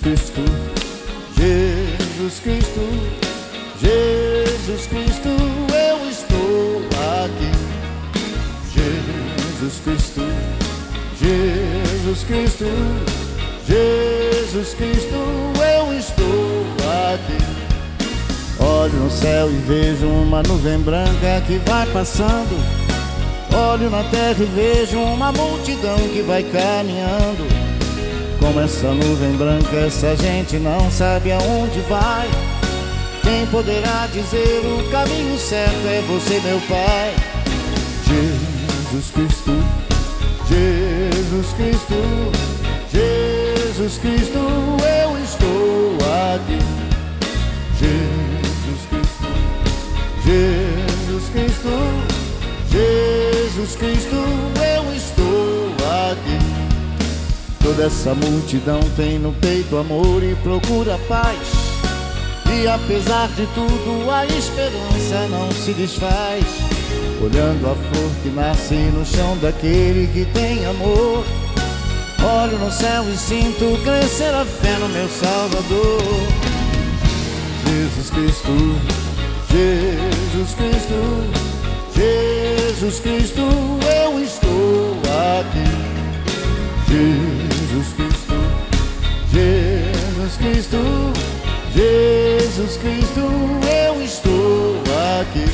Cristo, Jesus Cristo, Jesus Cristo, eu estou aqui. Jesus Cristo, Jesus Cristo, Jesus Cristo, eu estou aqui. Olho no céu e vejo uma nuvem branca que vai passando. Olho na terra e vejo uma multidão que vai caminhando. Como essa nuvem branca, essa gente não sabe aonde vai. Quem poderá dizer o caminho certo é você, meu Pai. Jesus Cristo, Jesus Cristo, Jesus Cristo, eu estou aqui. Jesus Cristo, Jesus Cristo, Jesus Cristo, Toda essa multidão tem no peito amor e procura paz. E apesar de tudo, a esperança não se desfaz. Olhando a flor que nasce no chão daquele que tem amor. Olho no céu e sinto crescer a fé no meu Salvador. Jesus Cristo, Jesus Cristo, Jesus Cristo, eu estou aqui. Jesus Cristo, Jesus Cristo, Jesus Cristo, eu estou aqui.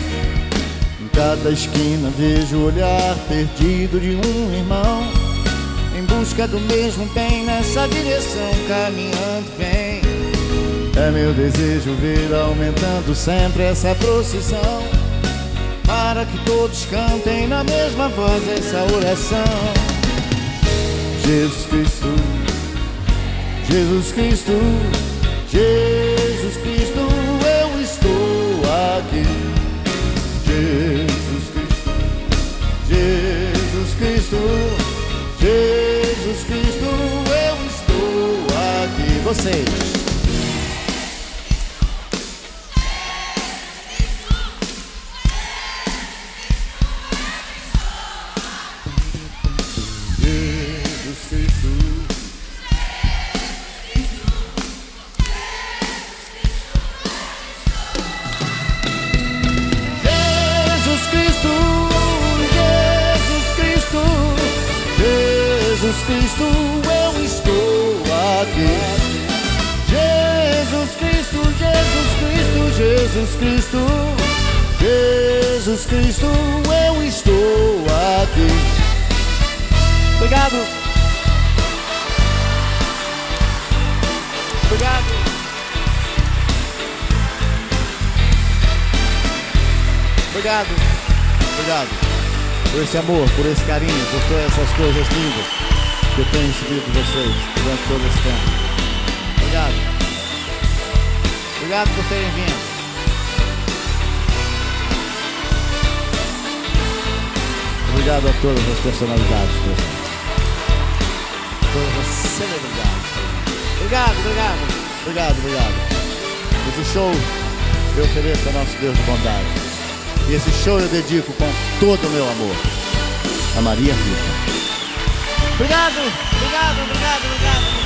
Em cada esquina vejo o olhar perdido de um irmão. Em busca do mesmo bem nessa direção, caminhando bem. É meu desejo ver aumentando sempre essa procissão. Para que todos cantem na mesma voz essa oração. Jesus Cristo, Jesus Cristo, Jesus Cristo, eu estou aqui. Jesus Cristo, Jesus Cristo, Jesus Cristo, eu estou aqui. Vocês. Jesus Cristo, eu estou aqui. Jesus Cristo, Jesus Cristo, Jesus Cristo, Jesus Cristo, eu estou aqui. Obrigado. Obrigado. Obrigado. Obrigado. Por esse amor, por esse carinho, por todas essas coisas lindas que eu tenho recebido de vocês durante todo esse tempo. Obrigado. Obrigado por terem vindo. Obrigado a todas as personalidades. Todas as celebridades. Obrigado, obrigado. Obrigado, obrigado. Esse show eu ofereço a nosso Deus de bondade. E esse show eu dedico com todo o meu amor a Maria Rita. Obrigado, obrigado, obrigado, obrigado.